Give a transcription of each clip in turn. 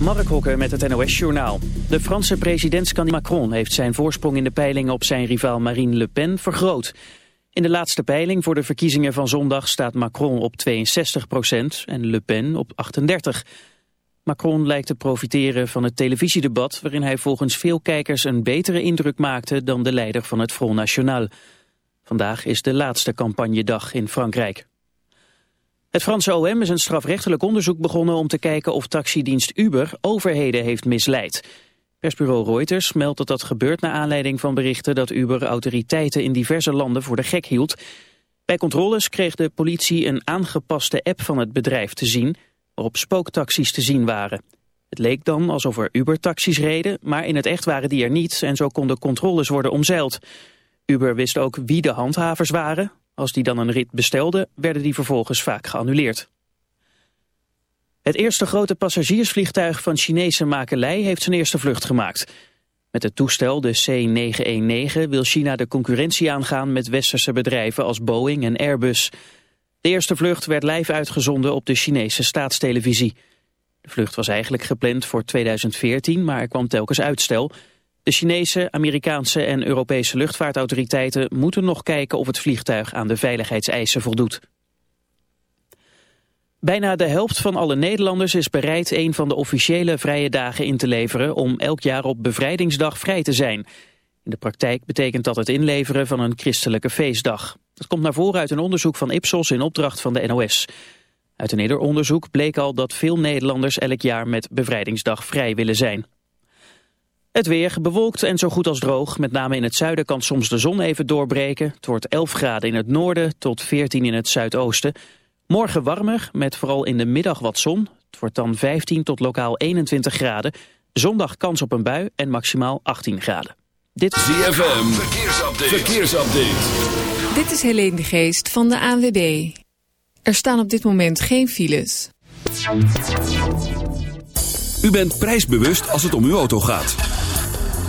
Mark Hokker met het NOS-journaal. De Franse presidentskandidaat Macron heeft zijn voorsprong in de peilingen op zijn rivaal Marine Le Pen vergroot. In de laatste peiling voor de verkiezingen van zondag staat Macron op 62% en Le Pen op 38. Macron lijkt te profiteren van het televisiedebat waarin hij volgens veel kijkers een betere indruk maakte dan de leider van het Front National. Vandaag is de laatste campagnedag in Frankrijk. Het Franse OM is een strafrechtelijk onderzoek begonnen om te kijken of taxidienst Uber overheden heeft misleid. Persbureau Reuters meldt dat dat gebeurt naar aanleiding van berichten dat Uber autoriteiten in diverse landen voor de gek hield. Bij controles kreeg de politie een aangepaste app van het bedrijf te zien waarop spooktaxis te zien waren. Het leek dan alsof er Uber-taxis reden, maar in het echt waren die er niet en zo konden controles worden omzeild. Uber wist ook wie de handhavers waren. Als die dan een rit bestelden, werden die vervolgens vaak geannuleerd. Het eerste grote passagiersvliegtuig van Chinese makelij heeft zijn eerste vlucht gemaakt. Met het toestel, de C919, wil China de concurrentie aangaan met westerse bedrijven als Boeing en Airbus. De eerste vlucht werd live uitgezonden op de Chinese staatstelevisie. De vlucht was eigenlijk gepland voor 2014, maar er kwam telkens uitstel. De Chinese, Amerikaanse en Europese luchtvaartautoriteiten moeten nog kijken of het vliegtuig aan de veiligheidseisen voldoet. Bijna de helft van alle Nederlanders is bereid een van de officiële vrije dagen in te leveren om elk jaar op bevrijdingsdag vrij te zijn. In de praktijk betekent dat het inleveren van een christelijke feestdag. Dat komt naar voren uit een onderzoek van Ipsos in opdracht van de NOS. Uit een eerder onderzoek bleek al dat veel Nederlanders elk jaar met bevrijdingsdag vrij willen zijn. Het weer bewolkt en zo goed als droog. Met name in het zuiden kan soms de zon even doorbreken. Het wordt 11 graden in het noorden tot 14 in het zuidoosten. Morgen warmer, met vooral in de middag wat zon. Het wordt dan 15 tot lokaal 21 graden. Zondag kans op een bui en maximaal 18 graden. Dit is ZFM, verkeersupdate. verkeersupdate. Dit is Helene de Geest van de ANWB. Er staan op dit moment geen files. U bent prijsbewust als het om uw auto gaat.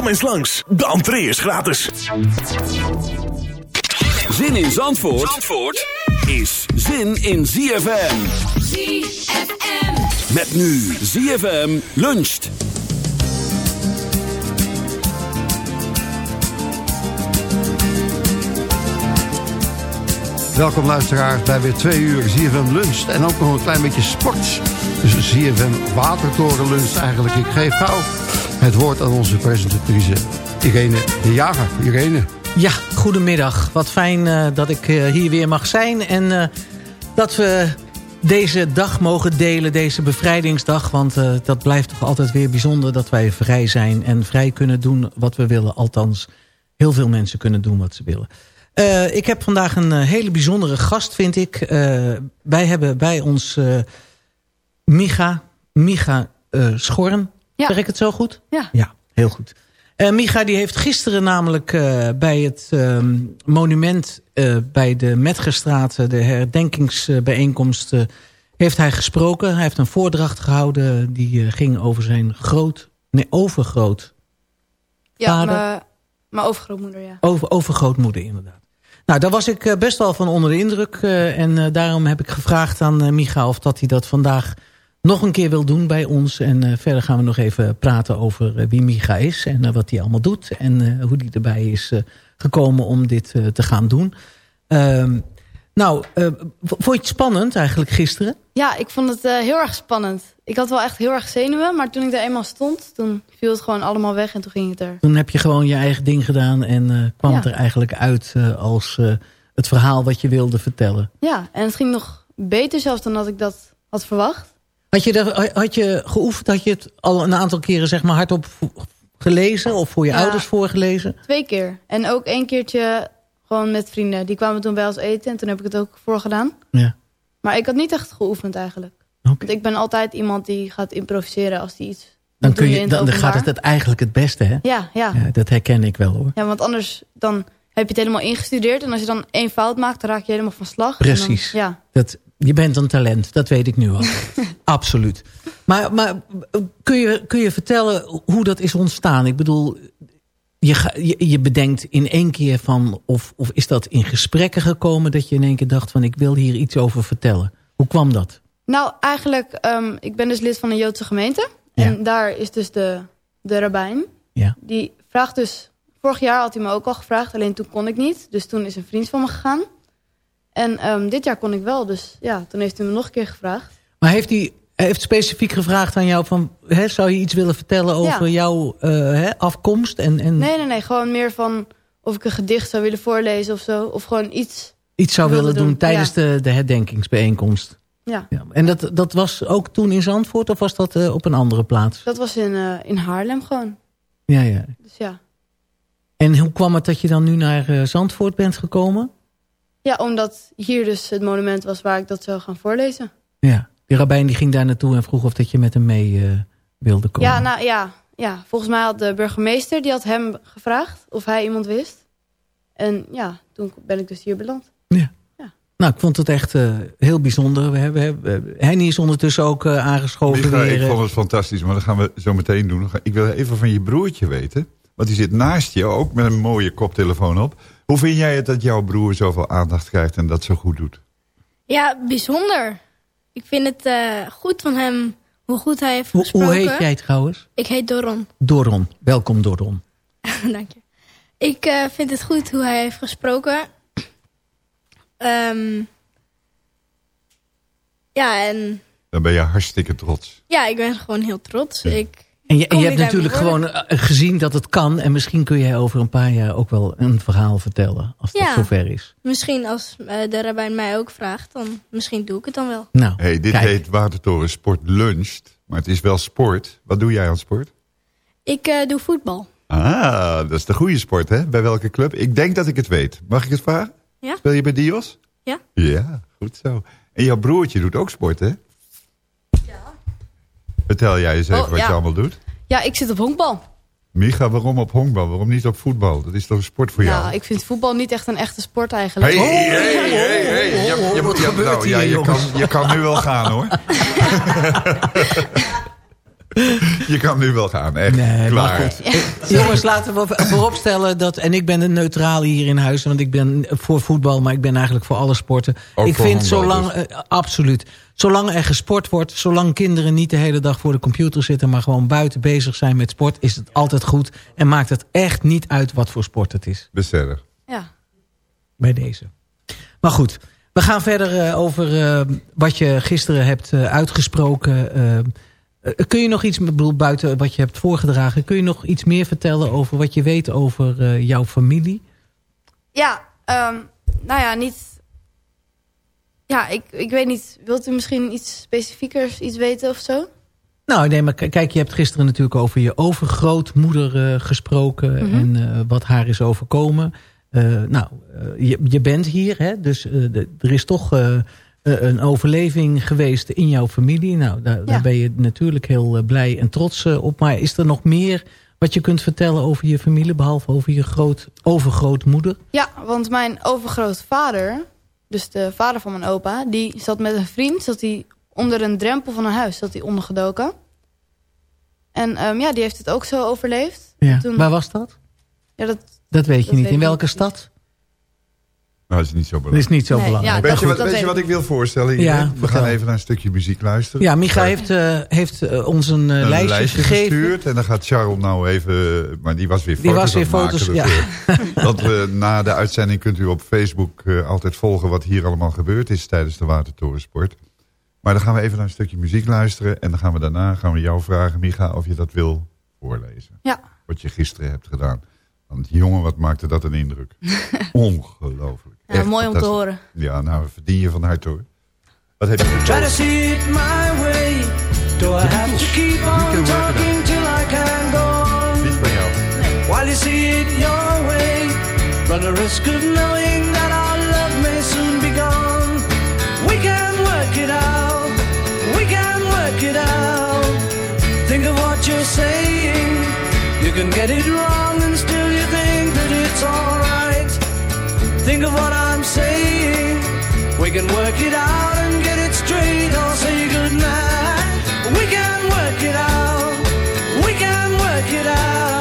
Kom eens langs, de entree is gratis. Zin in Zandvoort, Zandvoort is zin in ZFM. ZFM. Met nu ZFM luncht. Welkom luisteraars bij weer twee uur ZFM Lunch. En ook nog een klein beetje sport. Dus ZFM Watertoren Lunch eigenlijk. Ik geef gauw het woord aan onze presentatrice Irene de Jager. Irene. Ja, goedemiddag. Wat fijn uh, dat ik uh, hier weer mag zijn. En uh, dat we deze dag mogen delen, deze bevrijdingsdag. Want dat blijft toch altijd weer bijzonder dat wij vrij zijn. En vrij kunnen doen wat we willen. Althans, heel veel mensen kunnen doen wat ze willen. Ik heb vandaag een hele bijzondere gast, vind ik. Wij hebben bij ons Micha, Micha Schorn. Ja. Zeg ik het zo goed? Ja. Ja, heel goed. Micha die heeft gisteren namelijk bij het ehm, monument bij de Metgestraat... de herdenkingsbijeenkomst, heeft hij gesproken. Hij heeft een voordracht gehouden die ging over zijn groot... Nee, overgroot Ja, mijn overgrootmoeder, ja. Over, overgrootmoeder, inderdaad. Nou, daar was ik eh, best wel van onder de indruk. eh, en eh, daarom heb ik gevraagd aan eh, Micha of dat hij dat vandaag nog een keer wil doen bij ons. En eh, verder gaan we nog even praten over eh, wie Micha is en eh, wat hij allemaal doet. En hoe hij erbij is gekomen om dit te gaan doen. Ehm, nou, vond je het spannend eigenlijk gisteren? Ja, ik vond het heel erg spannend. Ik had wel echt heel erg zenuwen, maar toen ik er eenmaal stond, toen viel het gewoon allemaal weg en toen ging het er. Toen heb je gewoon je eigen ding gedaan en kwam Ja. het er eigenlijk uit als het verhaal wat je wilde vertellen. Ja, en het ging nog beter zelfs dan dat ik dat had verwacht. Had je, daar- had je geoefend, had je het al een aantal keren zeg maar hardop gelezen of voor je Ja. ouders voorgelezen? Twee keer. En ook één keertje gewoon met vrienden. Die kwamen toen bij ons eten en toen heb ik het ook voorgedaan. Ja. Maar ik had niet echt geoefend eigenlijk. Oké. Want ik ben altijd iemand die gaat improviseren als die iets Dan, kun je, dan, gaat het het eigenlijk het beste, hè? Ja, ja, Ja, dat herken ik wel, hoor. ja, want anders dan heb je het helemaal ingestudeerd. En als je dan één fout maakt, dan raak je helemaal van slag. Dan- Precies. ja. Dat, je bent een talent, dat weet ik nu al. Absoluut. Maar, maar kun, je, kun je vertellen hoe dat is ontstaan? Ik bedoel, je, je, je bedenkt in één keer van... Of, of is dat in gesprekken gekomen dat je in één keer dacht van... ik wil hier iets over vertellen. Hoe kwam dat? Nou, eigenlijk, ehm, ik ben dus lid van een Joodse gemeente. Ja. En daar is dus de, de rabbijn. Ja. Die vraagt dus... Vorig jaar had hij me ook al gevraagd, alleen toen kon ik niet. Dus toen is een vriend van me gegaan. En ehm, dit jaar kon ik wel, dus ja, toen heeft hij me nog een keer gevraagd. Maar heeft hij heeft specifiek gevraagd aan jou van... Hè, zou je iets willen vertellen over Ja. jouw eh, hè, afkomst? En, en Nee, nee, nee, gewoon meer van of ik een gedicht zou willen voorlezen of zo. Of gewoon iets, iets zou willen doen, doen, tijdens ja. de, de herdenkingsbijeenkomst? ja. Ja. En dat, dat was ook toen in Zandvoort of was dat eh, op een andere plaats? Dat was in, eh, in Haarlem gewoon. Ja, ja. Dus ja. En hoe kwam het dat je dan nu naar Zandvoort bent gekomen? Ja, omdat hier dus het monument was waar ik dat zou gaan voorlezen. Ja. Die rabbijn die ging daar naartoe en vroeg of dat je met hem mee eh, wilde komen. Ja, nou ja, ja, volgens mij had de burgemeester, die had hem gevraagd of hij iemand wist. En ja, toen ben ik dus hier beland. Nou, ik vond het echt eh, heel bijzonder. We hebben, we hebben- Henny is ondertussen ook eh, aangeschoven. Micha, weer, ik eh. vond het fantastisch, maar dat gaan we zo meteen doen. Ik wil even van je broertje weten. Want die zit naast je, ook met een mooie koptelefoon op. Hoe vind jij het dat jouw broer zoveel aandacht krijgt en dat zo goed doet? Ja, bijzonder. Ik vind het eh, goed van hem hoe goed hij heeft gesproken. hoe heet jij trouwens? Ik heet Doron. Doron. Welkom Doron. Dank je. Ik eh, vind het goed hoe hij heeft gesproken. Ehm, ja, en Dan ben je hartstikke trots. ja, ik ben gewoon heel trots. Ik, En je, en je hebt natuurlijk gewoon eh, gezien dat het kan. En misschien kun jij over een paar jaar ook wel een verhaal vertellen. Als dat zover is. misschien als eh, de rabbijn mij ook vraagt, dan misschien doe ik het dan wel. Nou, Hey, dit kijk. heet Watertoren Sport Luncht. Maar het is wel sport. Wat doe jij aan sport? Ik eh, doe voetbal. Ah, dat is de goede sport, hè? Bij welke club? Ik denk dat ik het weet. Mag ik het vragen? Ja. Speel je bij Dios? Ja. Ja, goed zo. En jouw broertje doet ook sport, hè? Ja. Vertel jij eens even Oh, wat ja. je allemaal doet. Ja, ik zit op honkbal. Micha, waarom op honkbal? Waarom niet op voetbal? Dat is toch een sport voor jou? Nou, ik vind voetbal niet echt een echte sport eigenlijk. Hey, hey, hey, hey. Je, je, je, wat je- gebeurt nou, ja, hier, je, kan, je kan nu wel gaan, hoor. je kan nu wel gaan, echt. Nee, maar Klaar. goed. Jongens, laten we vooropstellen dat... En ik ben een neutraal hier in huis. Want ik ben voor voetbal, maar ik ben eigenlijk voor alle sporten. Ook ik vind zolang... dus. eh, absoluut. Zolang er gesport wordt, zolang kinderen niet de hele dag voor de computer zitten... maar gewoon buiten bezig zijn met sport, is het altijd goed. En maakt het echt niet uit wat voor sport het is. Bestellig. Ja. Bij deze. Maar goed, we gaan verder eh, over eh, wat je gisteren hebt uitgesproken. Eh, kun je nog iets, bedoel, buiten wat je hebt voorgedragen... kun je nog iets meer vertellen over wat je weet over eh, jouw familie? Ja, ehm, nou ja, niet... Ja, ik, ik weet niet. Wilt u misschien iets specifiekers iets weten of zo? Nou, nee, maar kijk, je hebt gisteren natuurlijk over je overgrootmoeder eh, gesproken... Mhm. en wat haar is overkomen. Nou, je, je bent hier, hè, dus de- er is toch een overleving geweest in jouw familie. Nou, daar, ben je natuurlijk heel eh, blij en trots eh, op. Maar is er nog meer wat je kunt vertellen over je familie... behalve over je groot, overgrootmoeder? Ja, want mijn overgrootvader, dus de vader van mijn opa... die zat met een vriend, zat hij onder een drempel van een huis, zat hij ondergedoken. En ehm, ja, die heeft het ook zo overleefd. Ja. Toen- Waar was dat? Ja, dat, Dat weet je Dat niet. weet In welke stad? Nou, is niet zo Dat belangrijk. is niet zo Nee, belangrijk. ja, Weet je, wat, dat weet je wat ik wil voorstellen? hier? Ja, we vertel. gaan even naar een stukje muziek luisteren. Ja, Micha heeft, eh, heeft eh, ons een, eh, een lijstje, lijstje gegeven. gestuurd. En dan gaat Charles nou even... Maar die was weer Die foto's was weer foto's, maken ja. ervoor. Want we, na de uitzending kunt u op Facebook eh, altijd volgen... wat hier allemaal gebeurd is tijdens de Watertorensport. Maar dan gaan we even naar een stukje muziek luisteren. En dan gaan we daarna gaan we jou vragen, Micha, of je dat wil voorlezen. Ja. Wat je gisteren hebt gedaan. Want jongen, wat maakte dat een indruk. Ongelooflijk. Ja, Echt mooi om te horen. Ja, nou, verdien je van harte hoor. Wat heb je Try to gekozen? see it my way. Do I have to keep on talking till I can go on? Niet van jou. While you see it your way, run the risk of knowing that our love may soon be gone. We can work it out, we can work it out. Think of what you're saying. You can get it wrong and still you think that it's alright. Think of what I'm saying. We can work it out and get it straight or say goodnight. We can work it out. We can work it out.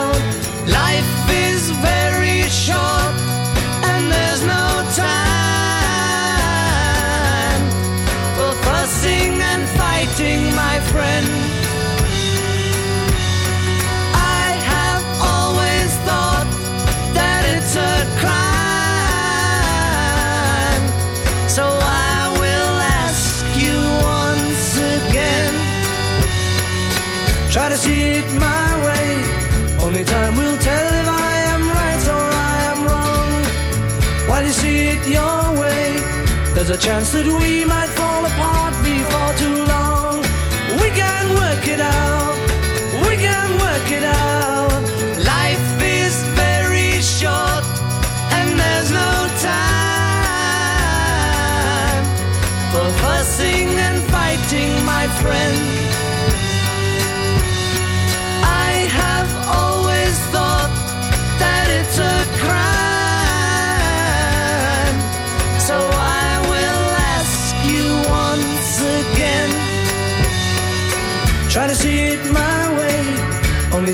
There's a chance that we might fall apart before too long. We can work it out. We can work it out. Life is very short and there's no time for fussing and fighting, my friend.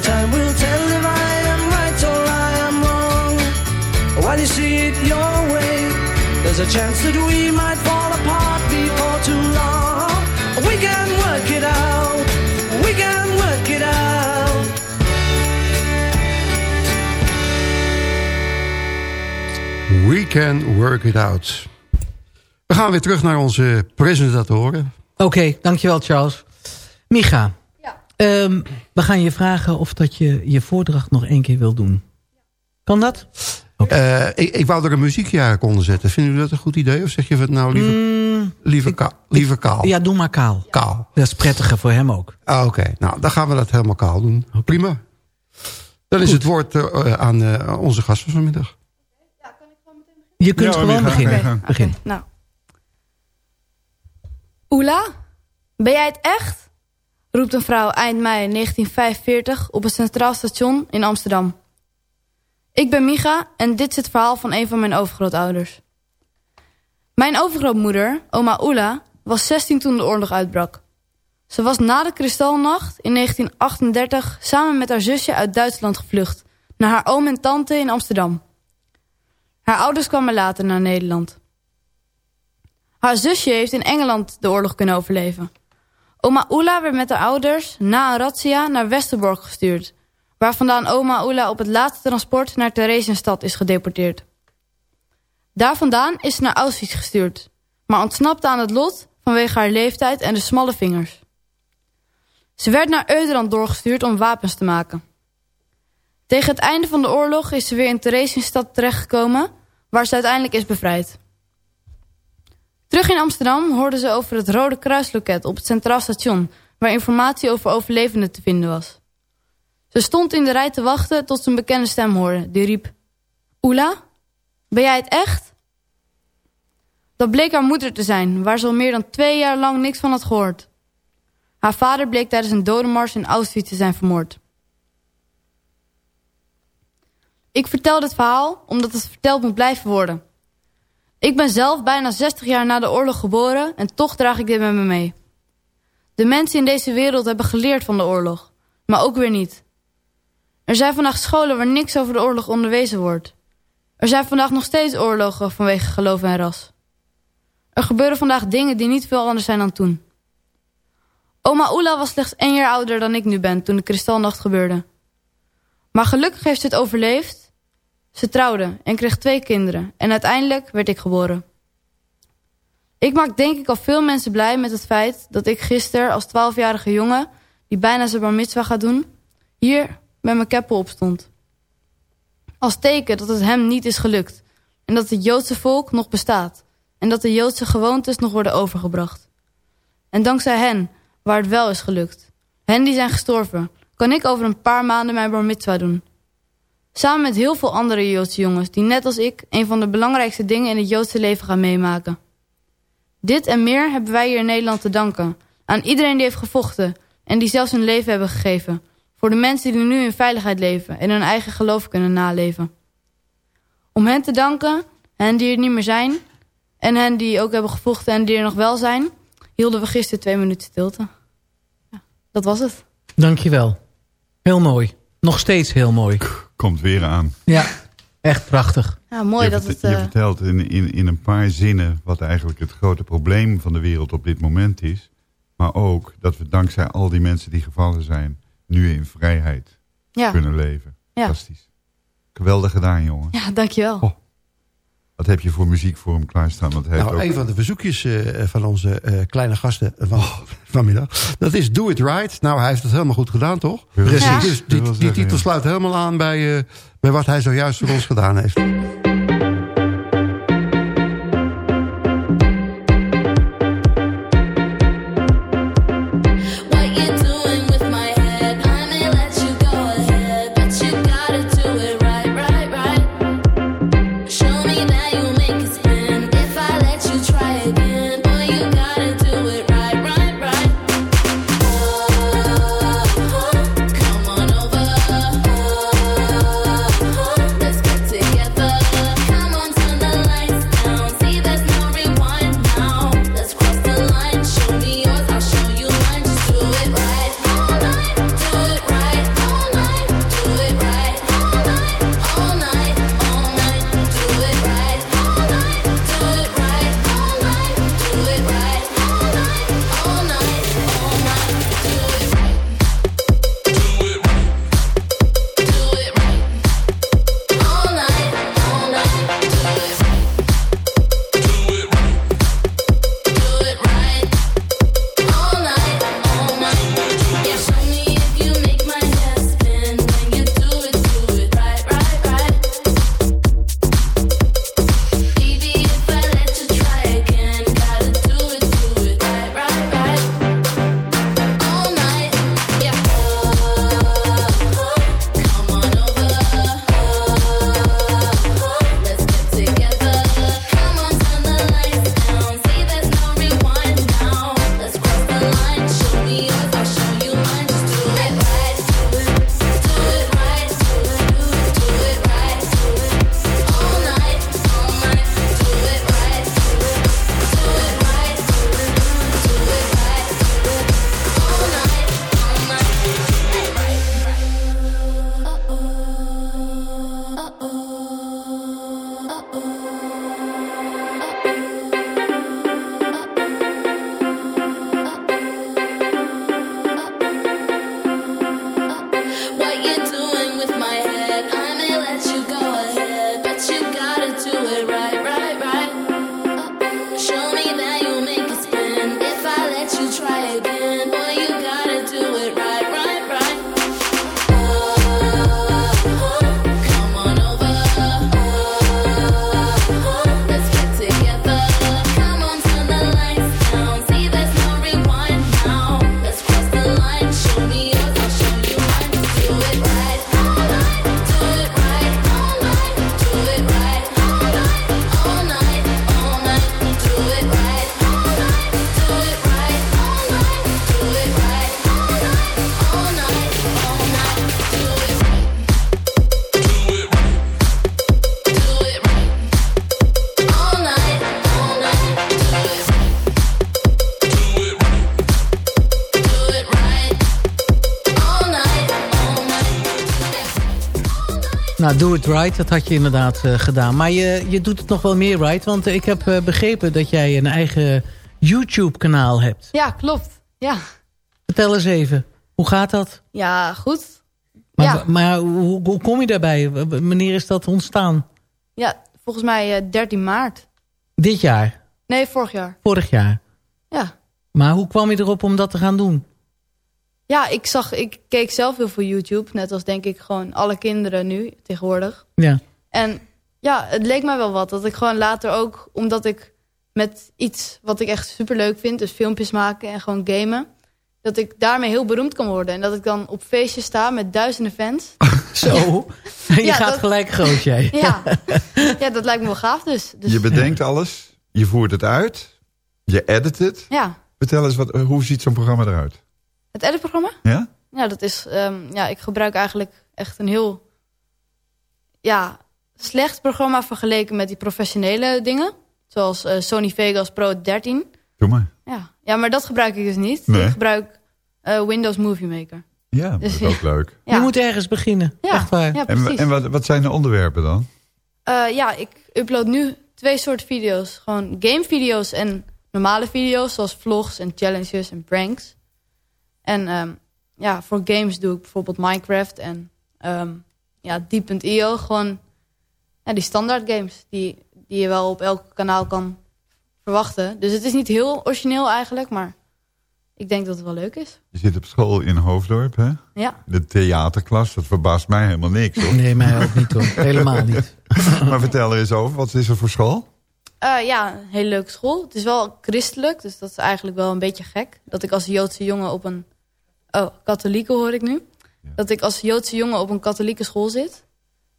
Time will tell if I am right or I am wrong. While you see it your way, there's a chance that we might fall apart before too long. We can work it out. We can work it out. We can work it out. We gaan weer terug naar onze presentatoren. Oké, dankjewel Charles. Micha, Ja. ehm, we gaan je vragen of dat je je voordracht nog één keer wil doen. Kan dat? Eh, ik, ik wou er een muziekje aan onder zetten. Vinden jullie dat een goed idee? Of zeg je het nou liever, Mm, liever, ka liever kaal? ja, doe maar kaal. Kaal. Dat is prettiger voor hem ook. Ah, Oké, nou dan gaan we dat helemaal kaal doen. Prima. Dan is het woord eh, aan eh, onze gast van vanmiddag. Je kunt Ja, gewoon Micha, beginnen. Micha. Begin. Oké, nou. Oela, ben jij het echt? Roept een vrouw eind mei 1945 op een centraal station in Amsterdam. Ik ben Micha en dit is het verhaal van een van mijn overgrootouders. Mijn overgrootmoeder, oma Oela, was 16 toen de oorlog uitbrak. Ze was na de Kristalnacht in 1938 samen met haar zusje uit Duitsland gevlucht... naar haar oom en tante in Amsterdam. Haar ouders kwamen later naar Nederland. Haar zusje heeft in Engeland de oorlog kunnen overleven. Oma Oela werd met haar ouders na een naar Westerbork gestuurd... waar vandaan oma Oela op het laatste transport naar Theresienstad is gedeporteerd. Daar vandaan is ze naar Auschwitz gestuurd... maar ontsnapte aan het lot vanwege haar leeftijd en de smalle vingers. Ze werd naar Euderland doorgestuurd om wapens te maken. Tegen het einde van de oorlog is ze weer in Theresienstad terechtgekomen... waar ze uiteindelijk is bevrijd. Terug in Amsterdam hoorde ze over het Rode Kruisloket op het Centraal Station... waar informatie over overlevenden te vinden was. Ze stond in de rij te wachten tot ze een bekende stem hoorde. Die riep... Oela, ben jij het echt? Dat bleek haar moeder te zijn, waar ze al meer dan twee jaar lang niks van had gehoord. Haar vader bleek tijdens een dodenmars in Auschwitz te zijn vermoord. Ik vertel dit verhaal omdat het verteld moet blijven worden. Ik ben zelf bijna 60 jaar na de oorlog geboren en toch draag ik dit met me mee. De mensen in deze wereld hebben geleerd van de oorlog, maar ook weer niet. Er zijn vandaag scholen waar niks over de oorlog onderwezen wordt. Er zijn vandaag nog steeds oorlogen vanwege geloof en ras. Er gebeuren vandaag dingen die niet veel anders zijn dan toen. Oma Oela was slechts één jaar ouder dan ik nu ben toen de kristalnacht gebeurde. Maar gelukkig heeft ze het overleefd. Ze trouwde en kreeg twee kinderen en uiteindelijk werd ik geboren. Ik maak denk ik al veel mensen blij met het feit dat ik gisteren als twaalfjarige jongen... die bijna zijn bar mitzvah gaat doen, hier met mijn keppel op stond. Als teken dat het hem niet is gelukt en dat het Joodse volk nog bestaat... en dat de Joodse gewoontes nog worden overgebracht. En dankzij hen, waar het wel is gelukt, hen die zijn gestorven... kan ik over een paar maanden mijn bar mitzvah doen... Samen met heel veel andere Joodse jongens die net als ik... een van de belangrijkste dingen in het Joodse leven gaan meemaken. Dit en meer hebben wij hier in Nederland te danken. Aan iedereen die heeft gevochten en die zelfs hun leven hebben gegeven. Voor de mensen die nu in veiligheid leven en hun eigen geloof kunnen naleven. Om hen te danken, hen die er niet meer zijn... en hen die ook hebben gevochten en die er nog wel zijn... hielden we gisteren twee minuten stilte. Ja, dat was het. Dankjewel. Heel mooi. Nog steeds heel mooi. Komt weer aan. Ja, echt prachtig. Ja, mooi je dat het... Je eh, vertelt in, in, in een paar zinnen wat eigenlijk het grote probleem van de wereld op dit moment is. Maar ook dat we dankzij al die mensen die gevallen zijn... nu in vrijheid ja. kunnen leven. Ja. Fantastisch. Geweldig gedaan, jongen. ja, dankjewel. Oh. Wat heb je voor muziek voor hem klaarstaan? Want hij Nou, ook... een van de verzoekjes eh, van onze eh, kleine gasten van, vanmiddag. Dat is Do It Right. Nou, hij heeft het helemaal goed gedaan, toch? Precies. Ja. Dus die, titel sluit helemaal aan bij, eh, bij wat hij zojuist voor ons gedaan heeft. Nou, do it right, dat had je inderdaad eh, gedaan. Maar je, je doet het nog wel meer right. Want ik heb eh, begrepen dat jij een eigen YouTube-kanaal hebt. Ja, klopt. Ja, Vertel eens even, hoe gaat dat? ja goed. Maar, Ja. maar hoe, hoe kom je daarbij? Wanneer is dat ontstaan? Ja, volgens mij eh, 13 maart. Dit jaar? Nee, vorig jaar. Vorig jaar? Ja. Maar hoe kwam je erop om dat te gaan doen? Ja, ik zag, ik keek zelf heel veel YouTube. Net als denk ik gewoon alle kinderen nu tegenwoordig. Ja. En ja, het leek mij wel wat. Dat ik gewoon later ook, omdat ik met iets wat ik echt super leuk vind, dus filmpjes maken en gewoon gamen, dat ik daarmee heel beroemd kan worden. En dat ik dan op feestjes sta met duizenden fans. Zo, je Ja, gaat dat- gelijk groot jij. Ja. ja, dat lijkt me wel gaaf dus. dus Je bedenkt alles, je voert het uit, je edit het. Ja, Vertel eens, wat, hoe ziet zo'n programma eruit? Het editprogramma? Ja? Ja, dat is, ehm, ja, ik gebruik eigenlijk echt een heel ja, slecht programma vergeleken met die professionele dingen. Zoals eh, Sony Vegas Pro 13. Doe maar. Ja. ja, maar dat gebruik ik dus niet. Nee. Ik gebruik eh, Windows Movie Maker. Ja, dat Dus is ook leuk. Ja. Je moet ergens beginnen, Ja, echt waar. ja En, precies. en wat, wat zijn de onderwerpen dan? Eh, ja, ik upload nu twee soorten video's. Gewoon gamevideo's en normale video's. Zoals vlogs en challenges en pranks. En ehm, ja, voor games doe ik bijvoorbeeld Minecraft en ehm ja, Deep.io. Gewoon ja, die standaard games die, die je wel op elk kanaal kan verwachten. Dus het is niet heel origineel eigenlijk, maar ik denk dat het wel leuk is. Je zit op school in Hoofddorp, hè? Ja, De theaterklas, dat verbaast mij helemaal niks, hoor. Nee, mij ook niet hoor. Helemaal niet. maar vertel er eens over, wat is er voor school? Eh, ja, een hele leuke school. Het is wel christelijk, dus dat is eigenlijk wel een beetje gek. Dat ik als Joodse jongen op een... Oh, katholieke hoor ik nu. Dat ik als Joodse jongen op een katholieke school zit.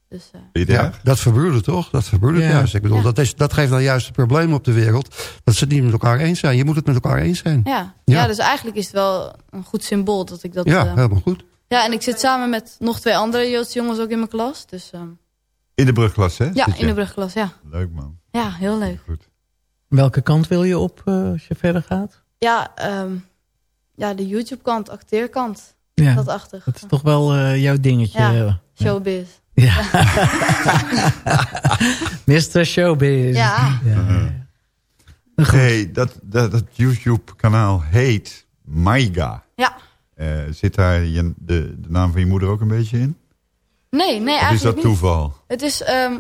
Dus, eh, Ja, dat verbroedert toch? Dat verbroedert Ja. juist. Ik bedoel, dat, is, dat geeft nou juist het probleem op de wereld. Dat ze het niet met elkaar eens zijn. Je moet het met elkaar eens zijn. ja. Ja. Ja. dus eigenlijk is het wel een goed symbool dat ik dat... Ja, eh, helemaal goed. ja, en ik zit samen met nog twee andere Joodse jongens ook in mijn klas. Dus ehm, In de brugklas, hè? ja, in de brugklas, ja. Leuk, man. Ja, heel leuk. Goed. Welke kant wil je op eh, als je verder gaat? Ja, ehm, ja de YouTube-kant, acteerkant. Ja, Dat achtig. dat is toch wel eh, jouw dingetje. Ja, eh. showbiz. Ja. Mr. Showbiz. Ja. Goed. Hey, dat, dat, dat YouTube-kanaal heet Maiga. Ja. Eh, zit daar je, de, de naam van je moeder ook een beetje in? Nee, nee, Of eigenlijk is dat niet. toeval? Het is ehm,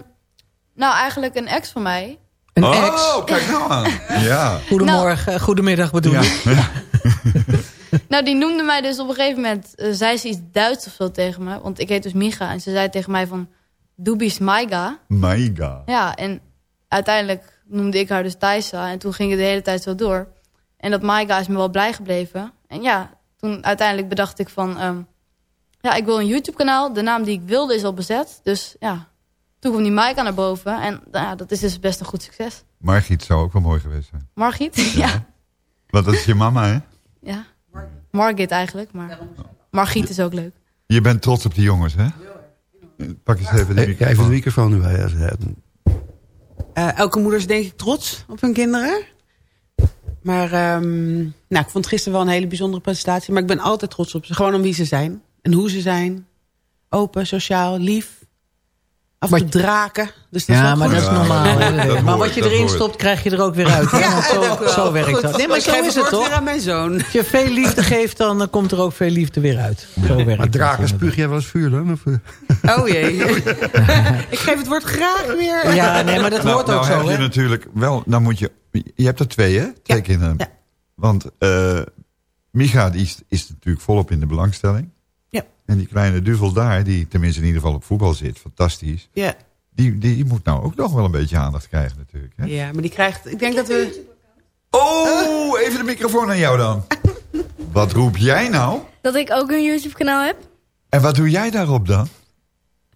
nou eigenlijk een ex van mij. Een oh, ex. kijk nou aan. Ja. Goedemorgen, eh, goedemiddag bedoel ja. Nou, die noemde mij dus op een gegeven moment... eh, zei ze iets Duits of zo tegen me. Want ik heet dus Micha. En ze zei tegen mij van... Du bist Maiga. Maiga. Ja, en uiteindelijk noemde ik haar dus Thaisa. En toen ging het de hele tijd zo door. En dat Maiga is me wel blij gebleven. En ja, toen uiteindelijk bedacht ik van... ehm, ja, ik wil een YouTube-kanaal. De naam die ik wilde is al bezet. Dus ja, toen kwam die Maiga naar boven. En nou ja, dat is dus best een goed succes. Margriet zou ook wel mooi geweest zijn. Margriet? Ja. Want dat is je mama, hè? Ja. Margit eigenlijk, maar Margriet is ook leuk. Je bent trots op die jongens, hè? Pak eens even de microfoon. even de microfoon erbij. Eh, elke moeder is denk ik trots op hun kinderen. Maar ehm, nou, ik vond gisteren wel een hele bijzondere presentatie. Maar ik ben altijd trots op ze. Gewoon om wie ze zijn. En hoe ze zijn. Open, sociaal, lief. Af en toe draken. Dus dat is Ja, wel maar goed. dat is normaal. dat maar hoort, wat je erin hoort. stopt, krijg je er ook weer uit. hè? Ja, Want zo, zo werkt Goed. dat. Nee, maar Ik zo geef is het toch? weer aan mijn zoon. Als je veel liefde geeft, dan eh, komt er ook veel liefde weer uit. Zo werkt Maar het draken spuug jij wel eens vuur dan? Of, eh? Oh jee. ik geef het woord graag weer. Ja, nee, maar dat Nou, hoort nou ook heb zo, je hè? natuurlijk wel... Dan moet je... Je hebt er twee, hè? Twee Ja. kinderen. Ja. Want eh Micha die is, is natuurlijk volop in de belangstelling. En die kleine duvel daar, die tenminste in ieder geval op voetbal zit, fantastisch. Ja. Die, die moet nou ook nog wel een beetje aandacht krijgen natuurlijk. Hè? ja, maar die krijgt... Ik denk dat we... Oh, even de microfoon aan jou dan. Wat roep jij nou? Dat ik ook een YouTube-kanaal heb. En wat doe jij daarop dan?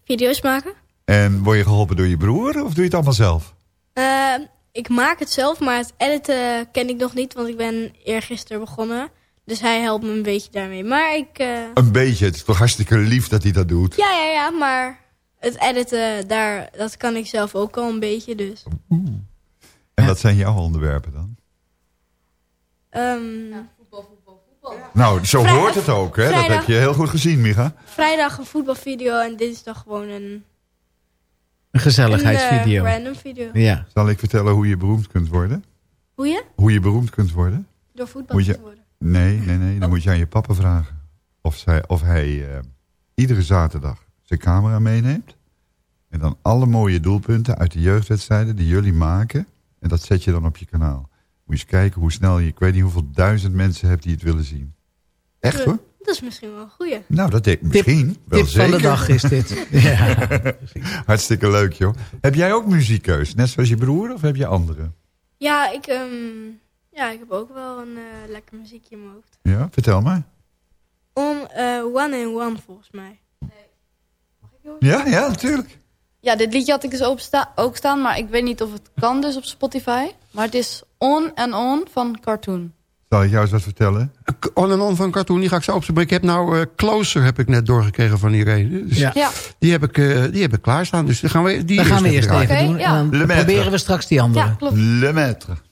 Video's maken. En word je geholpen door je broer of doe je het allemaal zelf? Eh, ik maak het zelf, maar het editen ken ik nog niet. Want ik ben eergisteren begonnen. Dus hij helpt me een beetje daarmee. Maar ik... eh, Een beetje, het is toch hartstikke lief dat hij dat doet. ja, ja, ja. Maar het editen, daar, dat kan ik zelf ook al een beetje. Dus... En wat zijn jouw onderwerpen dan? ehm, Nou, zo Vrijdag- hoort het ook. Hè? Dat heb je heel goed gezien, Micha. vrijdag een voetbalvideo en dinsdag gewoon een Een gezelligheidsvideo. Een eh, random video. Ja. Zal ik vertellen hoe je beroemd kunt worden? Hoe je? Hoe je beroemd kunt worden? Door voetbal je, te worden. Nee, nee, nee. Dan moet je aan je papa vragen. Of, zij, of hij eh, iedere zaterdag zijn camera meeneemt. En dan alle mooie doelpunten uit de jeugdwedstrijden die jullie maken. En dat zet je dan op je kanaal. Moet je eens kijken hoe snel je... Ik weet niet hoeveel duizend mensen hebt die het willen zien. Echt hoor? Dat is misschien wel een goeie. Nou, dat denk ik misschien. wel tip van de zeker. dag is dit. Ja. Hartstikke leuk joh. Heb jij ook muziekkeus? Net zoals je broer of heb je andere? Ja, ik, ehm, ja, ik heb ook wel een eh, lekker muziekje in mijn hoofd. Ja, vertel maar. On eh, One in One volgens mij. Ja, ja, natuurlijk. Ja, dit liedje had ik dus ook, sta- ook staan, maar ik weet niet of het kan dus op Spotify. Maar het is On and On van Cartoon. Zal ik jou eens wat vertellen? On en On van Cartoon, die ga ik zo opzoeken. Ik heb nou eh, Closer heb ik net doorgekregen van Irene. Dus Ja. Ja. Die, heb ik, eh, die heb ik klaarstaan. Dus dan gaan we die Dat gaan we eerst even Oké, doen. ja. Dan proberen we straks die andere. Ja, klopt. Le Maître.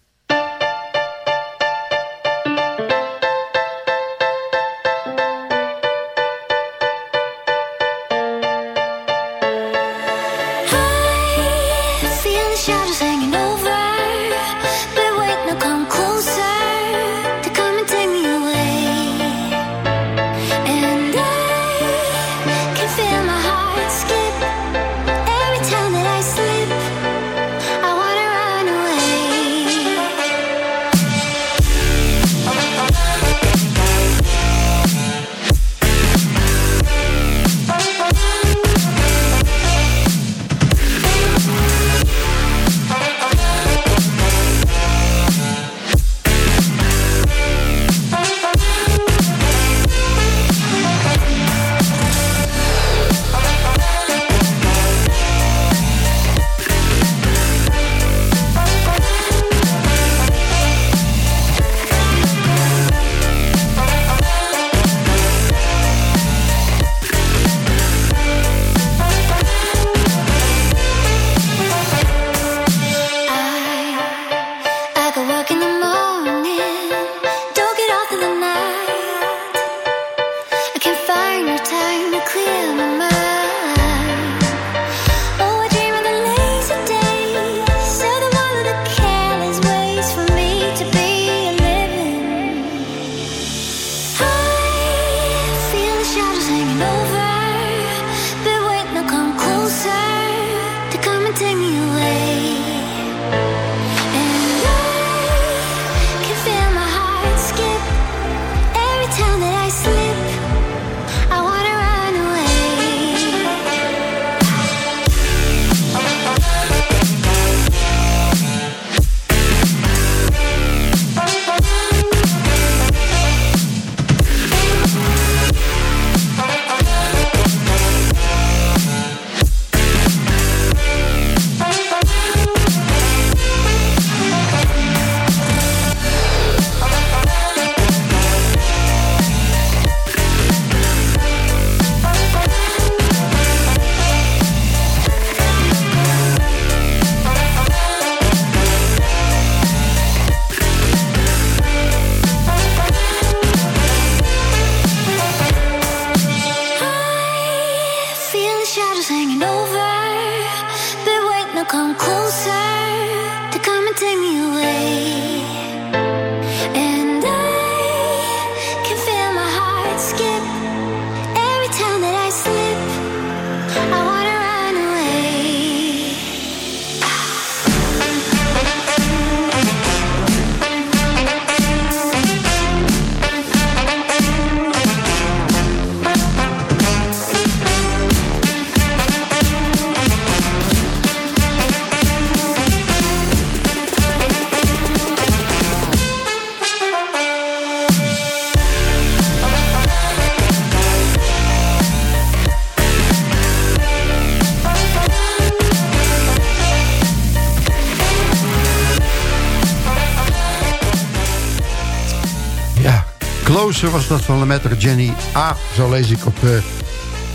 Closer was dat van Lemaitre Jenny A. Zo lees ik op eh,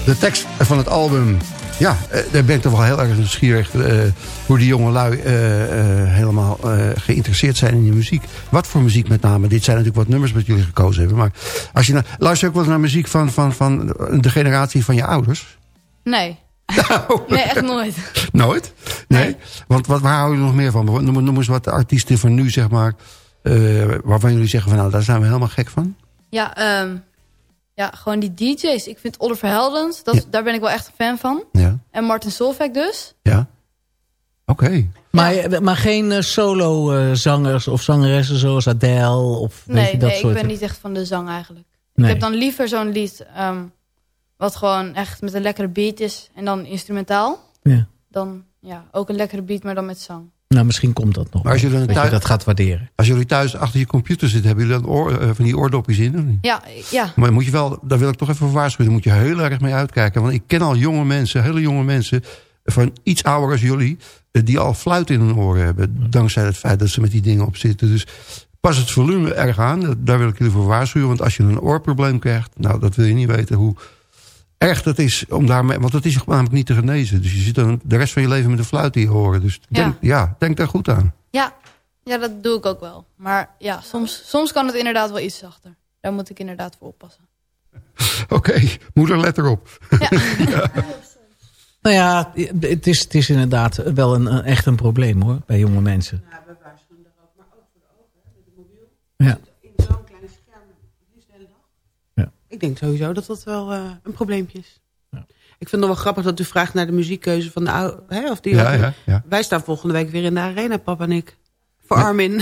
de tekst van het album. Ja, eh, daar ben ik toch wel heel erg nieuwsgierig... eh, hoe die jonge lui helemaal geïnteresseerd zijn in de muziek. Wat voor muziek met name? Dit zijn natuurlijk wat nummers wat jullie gekozen hebben. Maar als je nou, luister je ook wel naar muziek van, van, van de generatie van je ouders? Nee. Nee, echt nooit. Nooit? Nee? Want wat, waar houden jullie nog meer van? Noem, noem eens wat artiesten van nu, zeg maar... waarvan jullie zeggen van nou, daar zijn we helemaal gek van. Ja, ehm, ja, gewoon die DJ's. Ik vind Oliver Heldens, dat, daar ben ik wel echt een fan van. Ja. En Martin Solveig dus. Ja. Oké. Maar, maar geen eh, solo-zangers of zangeressen zoals Adele of weet Nee, je, dat nee ik ben niet echt van de zang eigenlijk. Nee. Ik heb dan liever zo'n lied ehm, wat gewoon echt met een lekkere beat is en dan instrumentaal. Ja. Dan ja, ook een lekkere beat, maar dan met zang. Nou, misschien komt dat nog. Maar als jullie dan dat je thuis- dat gaat waarderen. Als jullie thuis achter je computer zitten, hebben jullie dan oor, eh, van die oordopjes in? of niet? Ja, ja. Maar moet je wel, daar wil ik toch even voor waarschuwen. Daar moet je heel erg mee uitkijken. Want ik ken al jonge mensen, hele jonge mensen... van iets ouder als jullie... eh, die al fluit in hun oren hebben. Dankzij het feit dat ze met die dingen op zitten. Dus pas het volume erg aan. Daar wil ik jullie voor waarschuwen. Want als je een oorprobleem krijgt... nou, dat wil je niet weten hoe erg dat is. Om daarmee, want dat is namelijk niet te genezen. Dus je zit dan de rest van je leven met een fluit in je oren. Dus denk, ja. denk daar goed aan. Ja, ja, dat doe ik ook wel. Maar ja, soms, soms kan het inderdaad wel iets zachter. Daar moet ik inderdaad voor oppassen. Oké, moeder let erop. Nou ja, het is, het is inderdaad wel een, een- echt een probleem hoor, bij jonge mensen. Ja. Ik denk sowieso dat dat wel eh, een probleempje is. Ik vind het wel grappig dat u vraagt naar de muziekkeuze van de oude... Hè, of die Ja, ja, ja. Wij staan volgende week weer in de arena, papa en ik. Voor Armin.